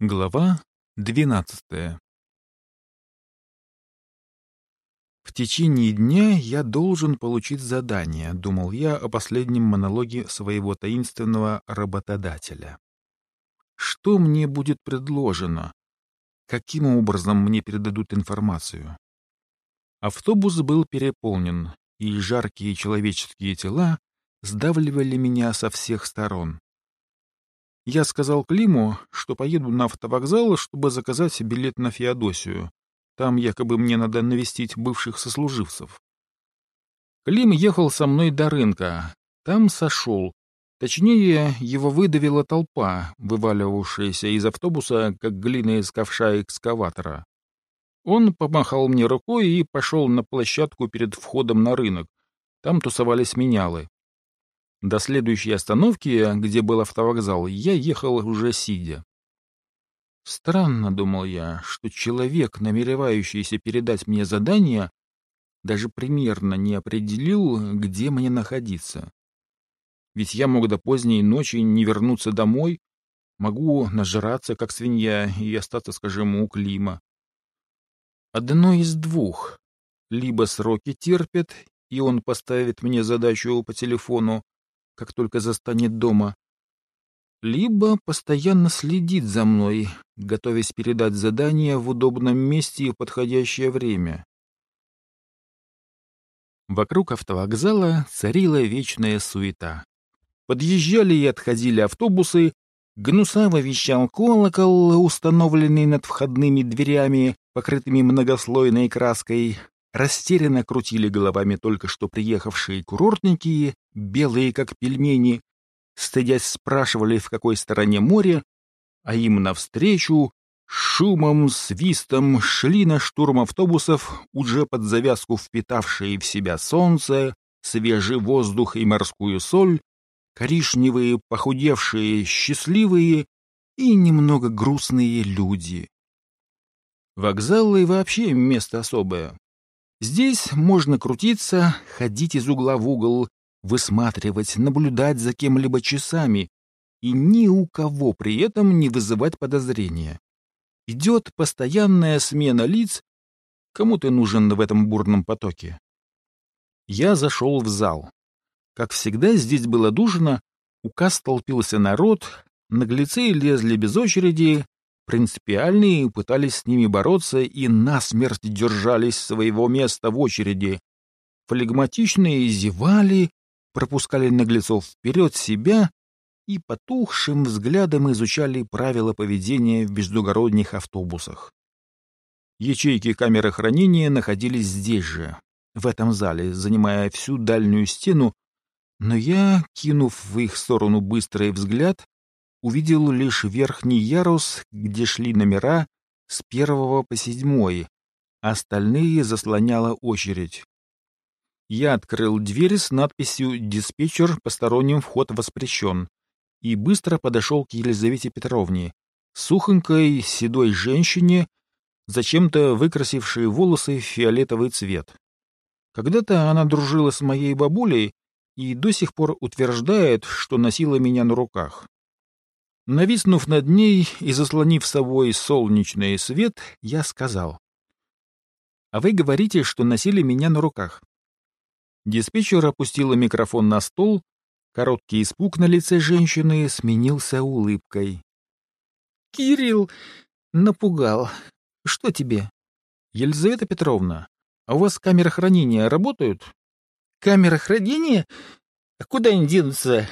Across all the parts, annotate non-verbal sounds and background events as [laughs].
Глава двенадцатая В течение дня я должен получить задание, думал я о последнем монологе своего таинственного работодателя. Что мне будет предложено? Каким образом мне передадут информацию? Автобус был переполнен, и жаркие человеческие тела сдавливали меня со всех сторон. Я сказал Климу, что поеду на автовокзал, чтобы заказать билет на Феодосию. Там якобы мне надо навестить бывших сослуживцев. Клим ехал со мной до рынка. Там сошел. Точнее, его выдавила толпа, вываливавшаяся из автобуса, как глина из ковша экскаватора. Он помахал мне рукой и пошел на площадку перед входом на рынок. Там тусовались менялы. До следующей остановки, где был автовокзал, я ехал уже сидя. Странно, думал я, что человек, намеревающийся передать мне задание, даже примерно не определил, где мне находиться. Ведь я мог до поздней ночи не вернуться домой, могу нажраться, как свинья, и остаться, скажем, у Клима. Одно из двух. Либо сроки терпят, и он поставит мне задачу по телефону, как только застанет дома, либо постоянно следит за мной, готовясь передать задание в удобном месте и в подходящее время. Вокруг автовокзала царила вечная суета. Подъезжали и отходили автобусы, гнусаво вещал колокол, установленный над входными дверями, покрытыми многослойной краской, растерянно крутили головами только что приехавшие курортники, белые как пельмени, стыдясь спрашивали, в какой стороне море, а им навстречу шумом, свистом шли на штурм автобусов, уже под завязку впитавшие в себя солнце, свежий воздух и морскую соль, коричневые, похудевшие, счастливые и немного грустные люди. Вокзалы вообще место особое. Здесь можно крутиться, ходить из угла в угол, высматривать, наблюдать за кем-либо часами и ни у кого при этом не вызывать подозрения. Идет постоянная смена лиц, кому ты нужен в этом бурном потоке. Я зашел в зал. Как всегда, здесь было душно, у касс толпился народ, наглецы лезли без очереди, Принципиальные пытались с ними бороться и насмерть держались своего места в очереди. Флегматичные зевали, пропускали наглецов вперед себя и потухшим взглядом изучали правила поведения в междугородних автобусах. Ячейки камеры хранения находились здесь же, в этом зале, занимая всю дальнюю стену, но я, кинув в их сторону быстрый взгляд, увидел лишь верхний ярус, где шли номера с первого по седьмой, а остальные заслоняла очередь. Я открыл дверь с надписью «Диспетчер, посторонним вход воспрещен» и быстро подошел к Елизавете Петровне, сухонькой, седой женщине, зачем-то выкрасившей волосы в фиолетовый цвет. Когда-то она дружила с моей бабулей и до сих пор утверждает, что носила меня на руках. Нависнув над ней и заслонив собой солнечный свет, я сказал. «А вы говорите, что носили меня на руках». Диспетчер опустила микрофон на стол, короткий испуг на лице женщины сменился улыбкой. «Кирилл, напугал. Что тебе?» «Елизавета Петровна, а у вас камеры хранения работают?» «Камера хранения? А куда они денутся?»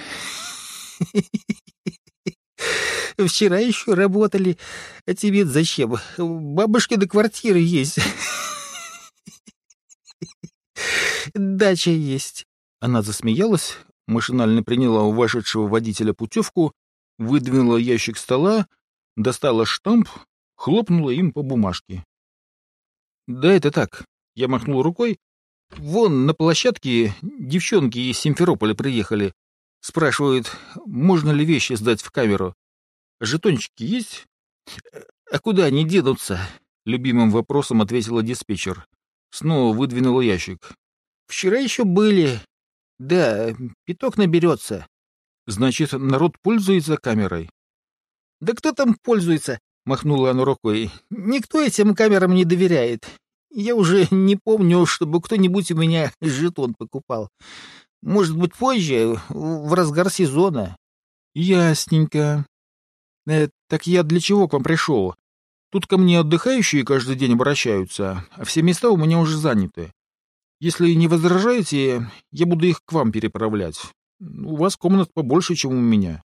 [laughs] Вчера еще работали. А тебе зачем? До квартиры есть. Дача есть. Она засмеялась, машинально приняла у вошедшего водителя путевку, выдвинула ящик стола, достала штамп, хлопнула им по бумажке. «Да это так», — я махнул рукой. «Вон на площадке девчонки из Симферополя приехали. Спрашивают, можно ли вещи сдать в камеру. Жетончики есть? А куда они денутся? Любимым вопросом ответила диспетчер. Снова выдвинула ящик. Вчера еще были. Да, пяток наберется. Значит, народ пользуется камерой? Да кто там пользуется? — махнула она рукой. «Никто этим камерам не доверяет. Я уже не помню, чтобы кто-нибудь у меня жетон покупал. Может быть, позже, в разгар сезона». «Ясненько. Э, так я для чего к вам пришел? Тут ко мне отдыхающие каждый день обращаются, а все места у меня уже заняты. Если не возражаете, я буду их к вам переправлять. У вас комнат побольше, чем у меня.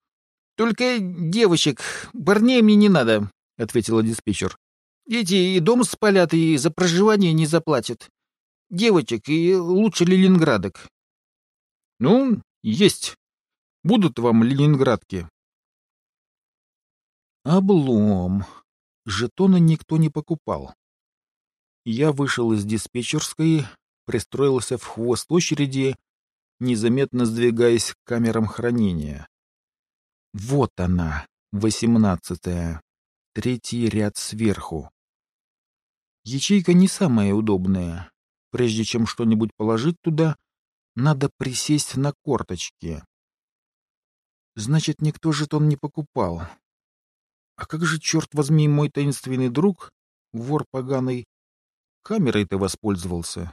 — Только девочек, парней мне не надо, — ответила диспетчер. — Эти и дом спалят, и за проживание не заплатят. Девочек и лучше ленинградок. — Ну, есть. Будут вам ленинградки. Облом. Жетоны никто не покупал. Я вышел из диспетчерской, пристроился в хвост очереди, незаметно сдвигаясь к камерам хранения. Вот она, восемнадцатая, третий ряд сверху. Ячейка не самая удобная. Прежде чем что-нибудь положить туда, надо присесть на корточки. Значит, никто жетон не покупал. А как же, черт возьми, мой таинственный друг, вор поганый, камерой-то воспользовался.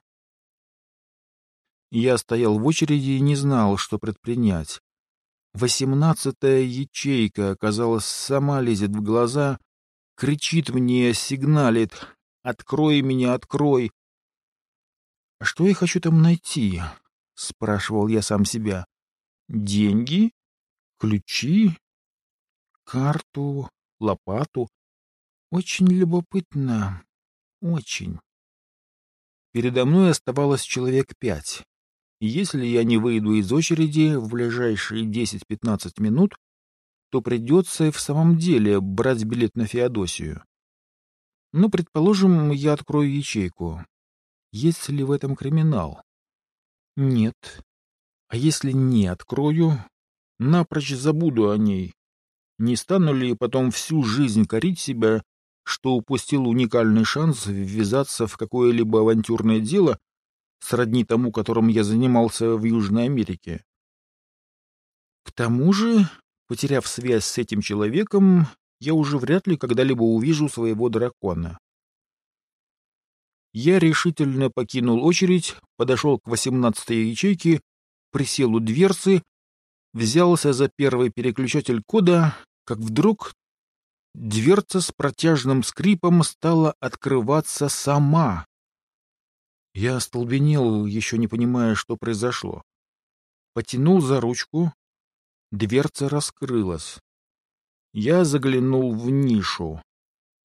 Я стоял в очереди и не знал, что предпринять. Восемнадцатая ячейка, казалось, сама лезет в глаза, кричит мне, сигналит «Открой меня, открой!» «А что я хочу там найти?» — спрашивал я сам себя. «Деньги? Ключи? Карту? Лопату? Очень любопытно. Очень». Передо мной оставалось человек пять. Если я не выйду из очереди в ближайшие 10-15 минут, то придется и в самом деле брать билет на Феодосию. Ну, предположим, я открою ячейку. Есть ли в этом криминал? Нет. А если не открою, напрочь забуду о ней. Не стану ли потом всю жизнь корить себя что упустил уникальный шанс ввязаться в какое-либо авантюрное дело, сродни тому, которым я занимался в Южной Америке. К тому же, потеряв связь с этим человеком, я уже вряд ли когда-либо увижу своего дракона. Я решительно покинул очередь, подошел к восемнадцатой ячейке, присел у дверцы, взялся за первый переключатель кода, как вдруг Дверца с протяжным скрипом стала открываться сама. Я остолбенел, еще не понимая, что произошло. Потянул за ручку. Дверца раскрылась. Я заглянул в нишу.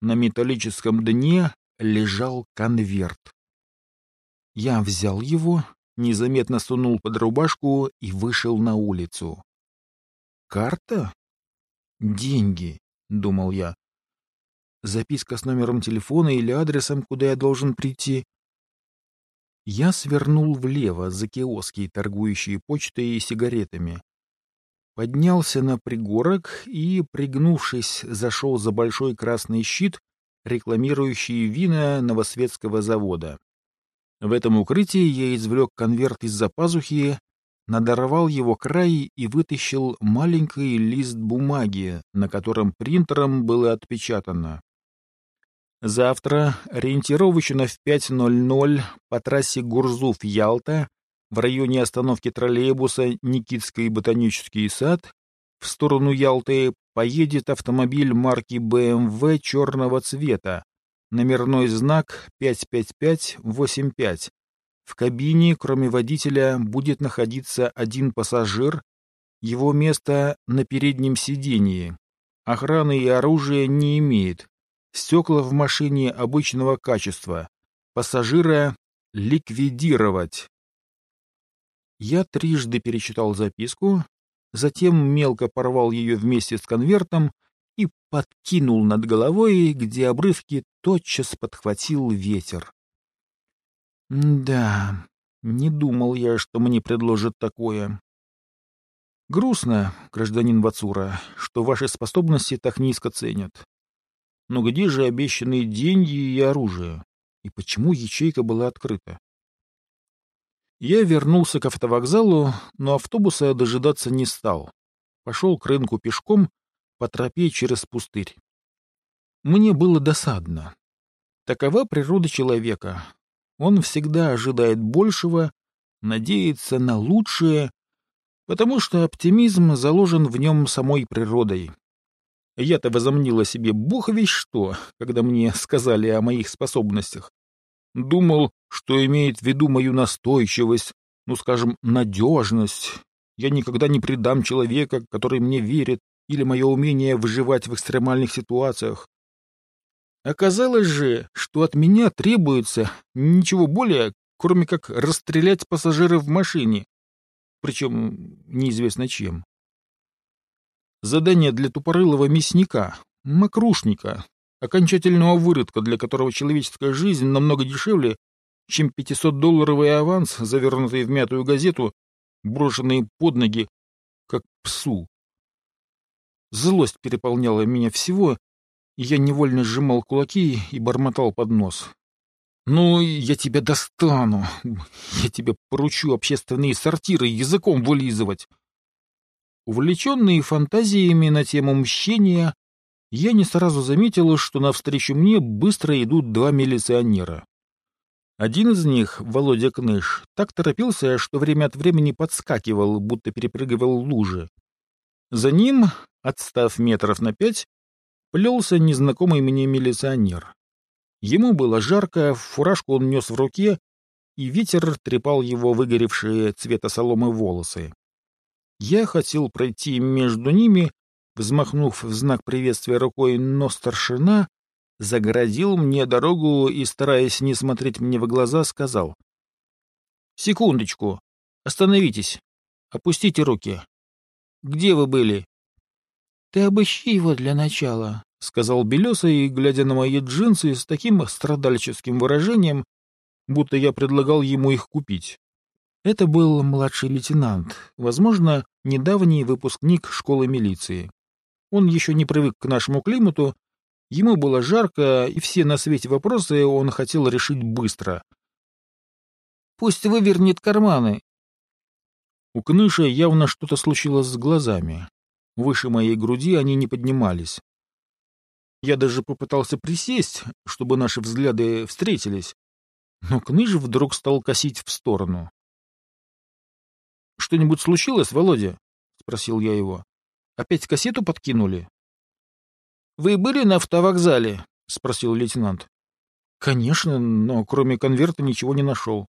На металлическом дне лежал конверт. Я взял его, незаметно сунул под рубашку и вышел на улицу. Карта? Деньги. — думал я. Записка с номером телефона или адресом, куда я должен прийти. Я свернул влево за киоски, торгующие почтой и сигаретами. Поднялся на пригорок и, пригнувшись, зашел за большой красный щит, рекламирующий вина Новосветского завода. В этом укрытии я извлек конверт из-за пазухи надорвал его край и вытащил маленький лист бумаги, на котором принтером было отпечатано. Завтра, ориентировочно в 5.00 по трассе Гурзуф-Ялта, в районе остановки троллейбуса Никитский ботанический сад, в сторону Ялты поедет автомобиль марки BMW черного цвета, номерной знак 55585, в кабине, кроме водителя, будет находиться один пассажир, его место на переднем сидении. Охраны и оружия не имеет. Стекла в машине обычного качества. Пассажира ликвидировать. Я трижды перечитал записку, затем мелко порвал ее вместе с конвертом и подкинул над головой, где обрывки тотчас подхватил ветер. Да, не думал я, что мне предложат такое. Грустно, гражданин Вацура, что ваши способности так низко ценят. Но где же обещанные деньги и оружие? И почему ячейка была открыта? Я вернулся к автовокзалу, но автобуса дожидаться не стал. Пошел к рынку пешком по тропе через пустырь. Мне было досадно. Такова природа человека. Он всегда ожидает большего, надеется на лучшее, потому что оптимизм заложен в нем самой природой. Я-то возомнила себе бог весь что, когда мне [laughs] сказали о моих способностях. Думал, что имеет в виду мою настойчивость, ну, скажем, надежность. Я никогда не предам человека, который мне верит, или мое умение выживать в экстремальных ситуациях. Оказалось же, что от меня требуется ничего более, кроме как расстрелять пассажиров в машине, причем неизвестно чем. Задание для тупорылого мясника, мокрушника, окончательного выродка, для которого человеческая жизнь намного дешевле, чем 500-долларовый аванс, завернутый в мятую газету, брошенный под ноги, как псу. Злость переполняла меня всего, я невольно сжимал кулаки и бормотал под нос. «Ну, я тебя достану. Я тебе поручу общественные сортиры языком вылизывать». Увлеченный фантазиями на тему мщения, я не сразу заметил, что навстречу мне быстро идут два милиционера. Один из них, Володя Кныш, так торопился, что время от времени подскакивал, будто перепрыгивал лужи. За ним, отстав метров на пять, плелся незнакомый мне милиционер. Ему было жарко, фуражку он нес в руке, и ветер трепал его выгоревшие цвета соломы волосы. Я хотел пройти между ними, взмахнув в знак приветствия рукой, но старшина загородил мне дорогу и, стараясь не смотреть мне в глаза, сказал. — Секундочку. Остановитесь. Опустите руки. Где вы были? — Ты обыщи его для начала, — сказал Белесый, глядя на мои джинсы с таким страдальческим выражением, будто я предлагал ему их купить. Это был младший лейтенант, возможно, недавний выпускник школы милиции. Он еще не привык к нашему климату, ему было жарко, и все на свете вопросы он хотел решить быстро. «Пусть вывернет карманы». У Кныша явно что-то случилось с глазами. Выше моей груди они не поднимались. Я даже попытался присесть, чтобы наши взгляды встретились, но Кныш вдруг стал косить в сторону. — Что-нибудь случилось, Володя? — спросил я его. — Опять кассету подкинули? — Вы были на автовокзале? — спросил лейтенант. — Конечно, но кроме конверта ничего не нашел.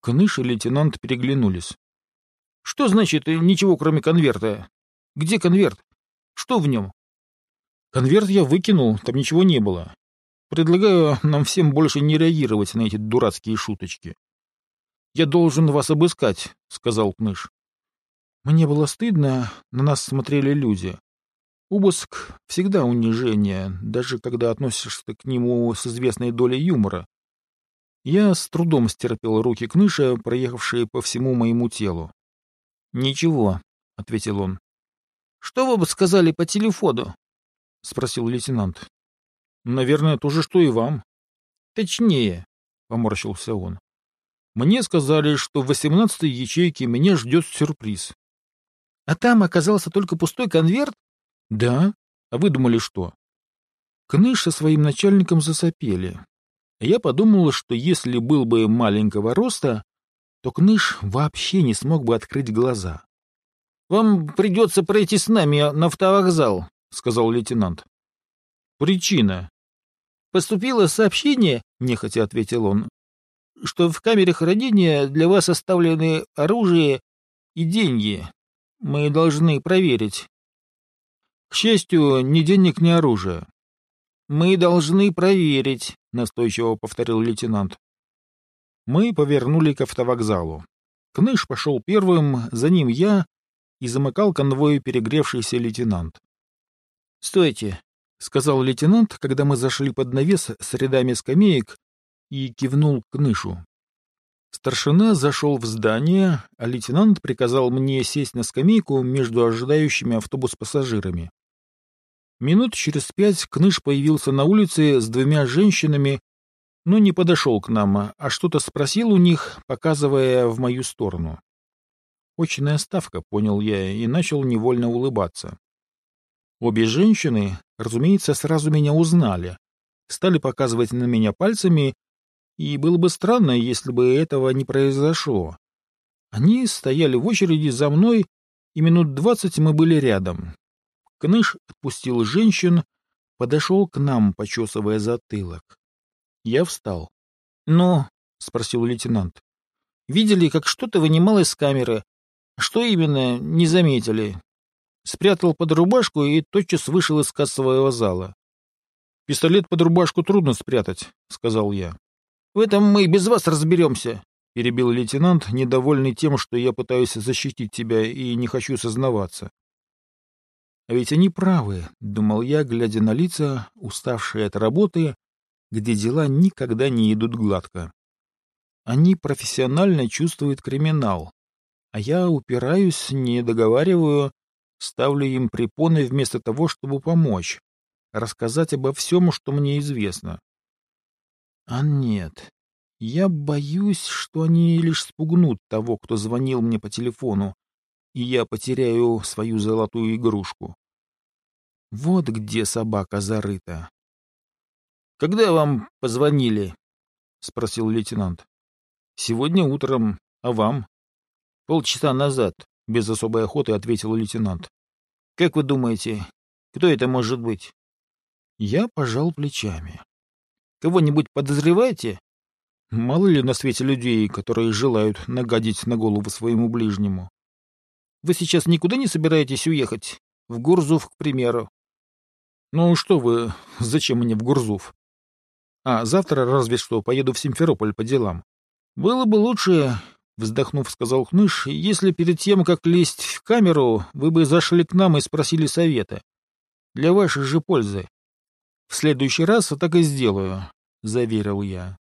Кныш и лейтенант переглянулись. — Что значит ничего, кроме конверта? Где конверт? Что в нем? — Конверт я выкинул, там ничего не было. Предлагаю нам всем больше не реагировать на эти дурацкие шуточки. «Я должен вас обыскать», — сказал Кныш. Мне было стыдно, на нас смотрели люди. Обыск — всегда унижение, даже когда относишься к нему с известной долей юмора. Я с трудом стерпел руки Кныша, проехавшие по всему моему телу. «Ничего», — ответил он. «Что вы бы сказали по телефону?» — спросил лейтенант. «Наверное, то же, что и вам». «Точнее», — поморщился он. Мне сказали, что в восемнадцатой ячейке меня ждет сюрприз. А там оказался только пустой конверт? Да. А вы думали, что? Кныш со своим начальником засопели. Я подумала, что если был бы маленького роста, то Кныш вообще не смог бы открыть глаза. — Вам придется пройти с нами на автовокзал, — сказал лейтенант. — Причина? — Поступило сообщение, — нехотя ответил он, что в камере хранения для вас оставлены оружие и деньги. Мы должны проверить. К счастью, ни денег, ни оружия. Мы должны проверить, настойчиво повторил лейтенант. Мы повернули к автовокзалу. Кныш пошел первым, за ним я, и замыкал конвой перегревшийся лейтенант. «Стойте», — сказал лейтенант, когда мы зашли под навес с рядами скамеек, и кивнул к Нышу. Старшина зашел в здание, а лейтенант приказал мне сесть на скамейку между ожидающими автобус пассажирами. Минут через пять Кныш появился на улице с двумя женщинами, но не подошел к нам, а что-то спросил у них, показывая в мою сторону. Очная ставка, понял я, и начал невольно улыбаться. Обе женщины, разумеется, сразу меня узнали. Стали показывать на меня пальцами, и было бы странно, если бы этого не произошло. Они стояли в очереди за мной, и минут двадцать мы были рядом. Кныш отпустил женщин, подошел к нам, почесывая затылок. Я встал. — Ну, — спросил лейтенант, — видели, как что-то вынимал из камеры. Что именно, не заметили. Спрятал под рубашку и тотчас вышел из кассового зала. — Пистолет под рубашку трудно спрятать, — сказал я. — В этом мы и без вас разберемся, — перебил лейтенант, недовольный тем, что я пытаюсь защитить тебя и не хочу сознаваться. А ведь они правы, — думал я, глядя на лица, уставшие от работы, где дела никогда не идут гладко. Они профессионально чувствуют криминал, а я упираюсь, не договариваю, ставлю им препоны вместо того, чтобы помочь, рассказать обо всем, что мне известно. А нет, я боюсь, что они лишь спугнут того, кто звонил мне по телефону, и я потеряю свою золотую игрушку. Вот где собака зарыта. — Когда вам позвонили? — спросил лейтенант. — Сегодня утром. А вам? — Полчаса назад, — без особой охоты ответил лейтенант. — Как вы думаете, кто это может быть? Я пожал плечами. — Кого-нибудь подозреваете? Мало ли на свете людей, которые желают нагадить на голову своему ближнему. Вы сейчас никуда не собираетесь уехать? В Гурзуф, к примеру. Ну что вы, зачем мне в Гурзуф? А завтра разве что поеду в Симферополь по делам. Было бы лучше, вздохнув, сказал Хныш, если перед тем, как лезть в камеру, вы бы зашли к нам и спросили совета. Для вашей же пользы. В следующий раз так и сделаю, заверил я.